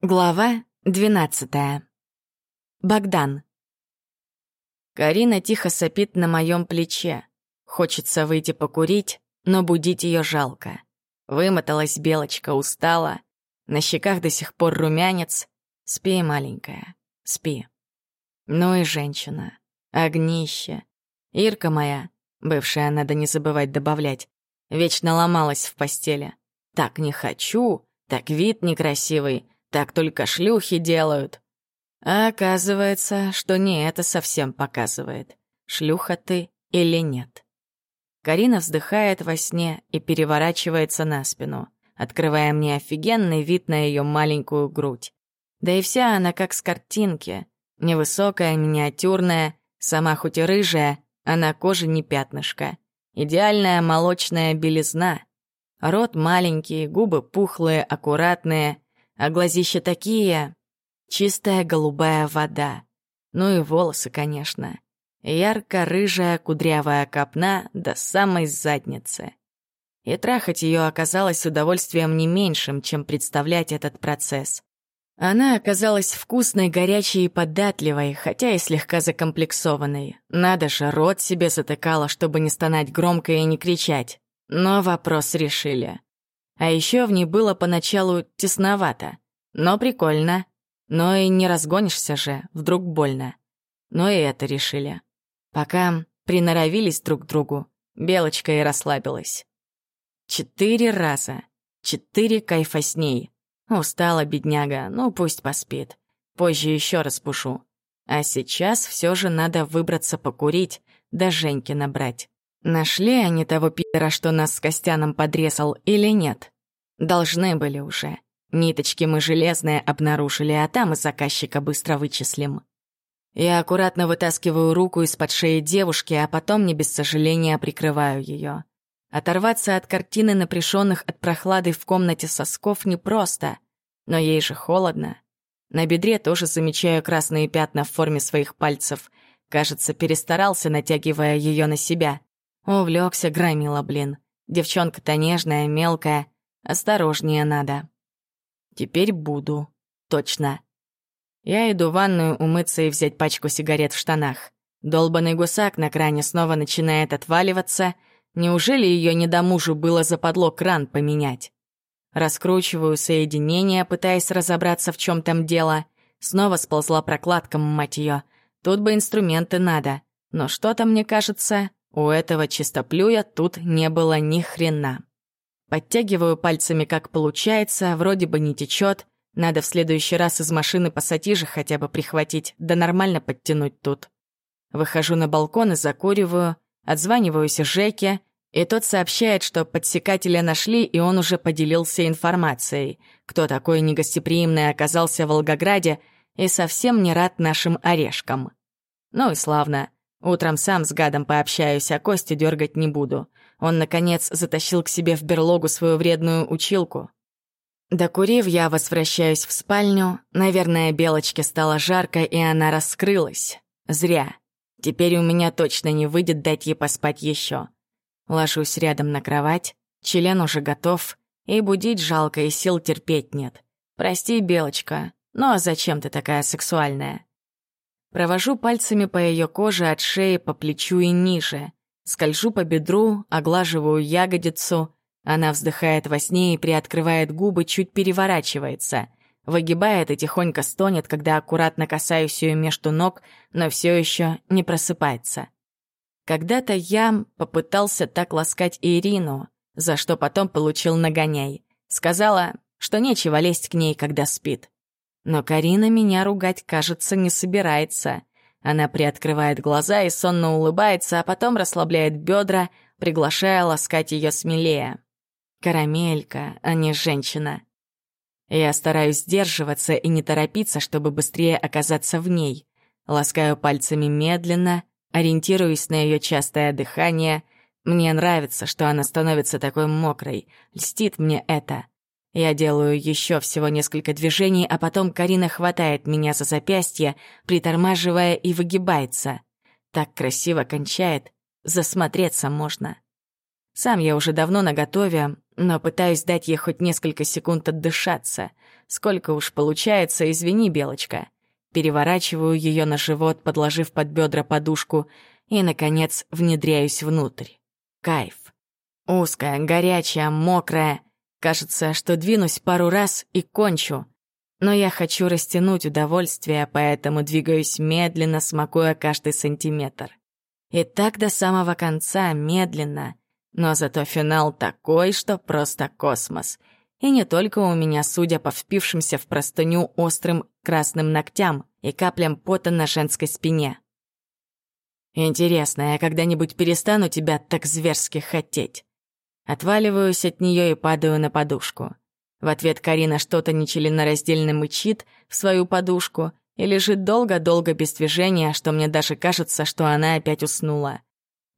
Глава двенадцатая. Богдан. Карина тихо сопит на моем плече. Хочется выйти покурить, но будить ее жалко. Вымоталась белочка, устала. На щеках до сих пор румянец. Спи, маленькая, спи. Ну и женщина. Огнище. Ирка моя, бывшая, надо не забывать добавлять, вечно ломалась в постели. Так не хочу, так вид некрасивый — так только шлюхи делают. А оказывается, что не это совсем показывает, шлюха ты или нет. Карина вздыхает во сне и переворачивается на спину, открывая мне офигенный вид на ее маленькую грудь. Да и вся она как с картинки. Невысокая, миниатюрная, сама хоть и рыжая, а на коже не пятнышко. Идеальная молочная белизна. Рот маленький, губы пухлые, аккуратные — а глазища такие... Чистая голубая вода. Ну и волосы, конечно. Ярко-рыжая кудрявая копна до самой задницы. И трахать ее оказалось удовольствием не меньшим, чем представлять этот процесс. Она оказалась вкусной, горячей и податливой, хотя и слегка закомплексованной. Надо же, рот себе затыкала, чтобы не стонать громко и не кричать. Но вопрос решили. А еще в ней было поначалу тесновато. Но прикольно. Но и не разгонишься же, вдруг больно. Но и это решили. Пока приноровились друг к другу, Белочка и расслабилась. Четыре раза. Четыре кайфа с ней. Устала бедняга, ну пусть поспит. Позже еще раз пушу. А сейчас все же надо выбраться покурить, да Женьки набрать. Нашли они того пидора, что нас с Костяном подрезал, или нет? Должны были уже. Ниточки мы железные обнаружили, а там и заказчика быстро вычислим. Я аккуратно вытаскиваю руку из-под шеи девушки, а потом не без сожаления прикрываю ее. Оторваться от картины напряженных от прохлады в комнате сосков непросто, но ей же холодно. На бедре тоже замечаю красные пятна в форме своих пальцев. Кажется, перестарался, натягивая ее на себя. Увлекся, громила, блин. Девчонка-то нежная, мелкая. Осторожнее надо. Теперь буду. Точно. Я иду в ванную умыться и взять пачку сигарет в штанах. Долбанный гусак на кране снова начинает отваливаться. Неужели ее не до мужу было западло кран поменять? Раскручиваю соединение, пытаясь разобраться, в чем там дело. Снова сползла прокладка, мать ее. Тут бы инструменты надо. Но что-то, мне кажется, у этого чистоплюя тут не было ни хрена. Подтягиваю пальцами, как получается, вроде бы не течет. Надо в следующий раз из машины пассатижи хотя бы прихватить, да нормально подтянуть тут. Выхожу на балкон и закуриваю, отзваниваюсь Жеке, и тот сообщает, что подсекателя нашли, и он уже поделился информацией, кто такой негостеприимный оказался в Волгограде и совсем не рад нашим орешкам. Ну и славно. Утром сам с гадом пообщаюсь, а кости дергать не буду. Он, наконец, затащил к себе в берлогу свою вредную училку. Докурив, я возвращаюсь в спальню. Наверное, Белочке стало жарко, и она раскрылась. Зря. Теперь у меня точно не выйдет дать ей поспать еще. Ложусь рядом на кровать, член уже готов, и будить жалко, и сил терпеть нет. Прости, Белочка, но зачем ты такая сексуальная? Провожу пальцами по ее коже от шеи по плечу и ниже. Скольжу по бедру, оглаживаю ягодицу. Она вздыхает во сне и приоткрывает губы, чуть переворачивается. Выгибает и тихонько стонет, когда аккуратно касаюсь ее между ног, но все еще не просыпается. Когда-то я попытался так ласкать Ирину, за что потом получил нагоняй. Сказала, что нечего лезть к ней, когда спит. Но Карина меня ругать, кажется, не собирается. Она приоткрывает глаза и сонно улыбается, а потом расслабляет бедра, приглашая ласкать ее смелее. Карамелька, а не женщина. Я стараюсь сдерживаться и не торопиться, чтобы быстрее оказаться в ней. Ласкаю пальцами медленно, ориентируясь на ее частое дыхание. Мне нравится, что она становится такой мокрой. Льстит мне это. Я делаю еще всего несколько движений, а потом Карина хватает меня за запястье, притормаживая и выгибается. Так красиво кончает, засмотреться можно. Сам я уже давно наготове, но пытаюсь дать ей хоть несколько секунд отдышаться. Сколько уж получается, извини, Белочка. Переворачиваю ее на живот, подложив под бедра подушку, и, наконец, внедряюсь внутрь. Кайф. Узкая, горячая, мокрая. Кажется, что двинусь пару раз и кончу. Но я хочу растянуть удовольствие, поэтому двигаюсь медленно, смакуя каждый сантиметр. И так до самого конца, медленно. Но зато финал такой, что просто космос. И не только у меня, судя по впившимся в простыню острым красным ногтям и каплям пота на женской спине. Интересно, я когда-нибудь перестану тебя так зверски хотеть? Отваливаюсь от нее и падаю на подушку. В ответ Карина что-то нечленораздельно мычит в свою подушку и лежит долго-долго без движения, что мне даже кажется, что она опять уснула.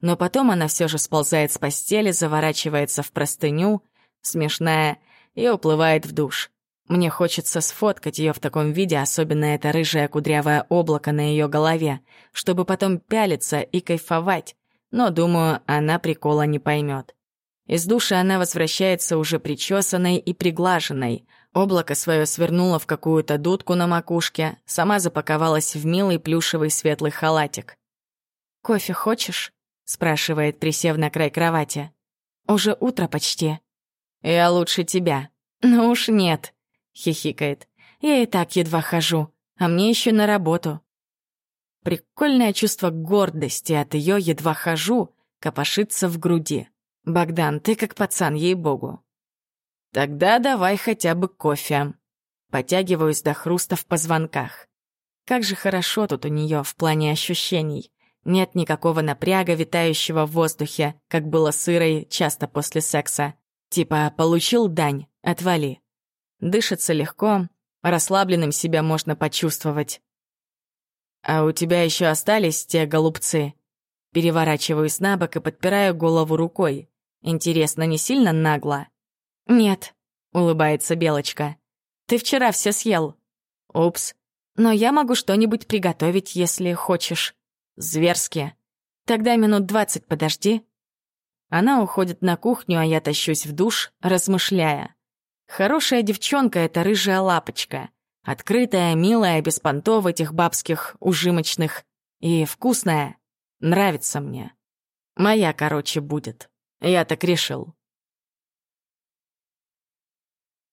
Но потом она все же сползает с постели, заворачивается в простыню, смешная, и уплывает в душ. Мне хочется сфоткать ее в таком виде, особенно это рыжее кудрявое облако на ее голове, чтобы потом пялиться и кайфовать, но, думаю, она прикола не поймет. Из души она возвращается уже причесанной и приглаженной. Облако свое свернуло в какую-то дудку на макушке, сама запаковалась в милый плюшевый светлый халатик. «Кофе хочешь?» — спрашивает, присев на край кровати. «Уже утро почти». «Я лучше тебя». «Ну уж нет», — хихикает. «Я и так едва хожу, а мне еще на работу». Прикольное чувство гордости от ее «едва хожу» копошится в груди. «Богдан, ты как пацан, ей-богу». «Тогда давай хотя бы кофе». Потягиваюсь до хруста в позвонках. Как же хорошо тут у нее в плане ощущений. Нет никакого напряга, витающего в воздухе, как было сырой часто после секса. Типа «получил дань, отвали». Дышится легко, расслабленным себя можно почувствовать. «А у тебя еще остались те голубцы?» Переворачиваюсь на бок и подпираю голову рукой. Интересно, не сильно нагло? «Нет», — улыбается Белочка. «Ты вчера все съел». «Упс. Но я могу что-нибудь приготовить, если хочешь. Зверски. Тогда минут двадцать подожди». Она уходит на кухню, а я тащусь в душ, размышляя. Хорошая девчонка — это рыжая лапочка. Открытая, милая, без понтов этих бабских, ужимочных. И вкусная. Нравится мне. Моя, короче, будет. Я так решил.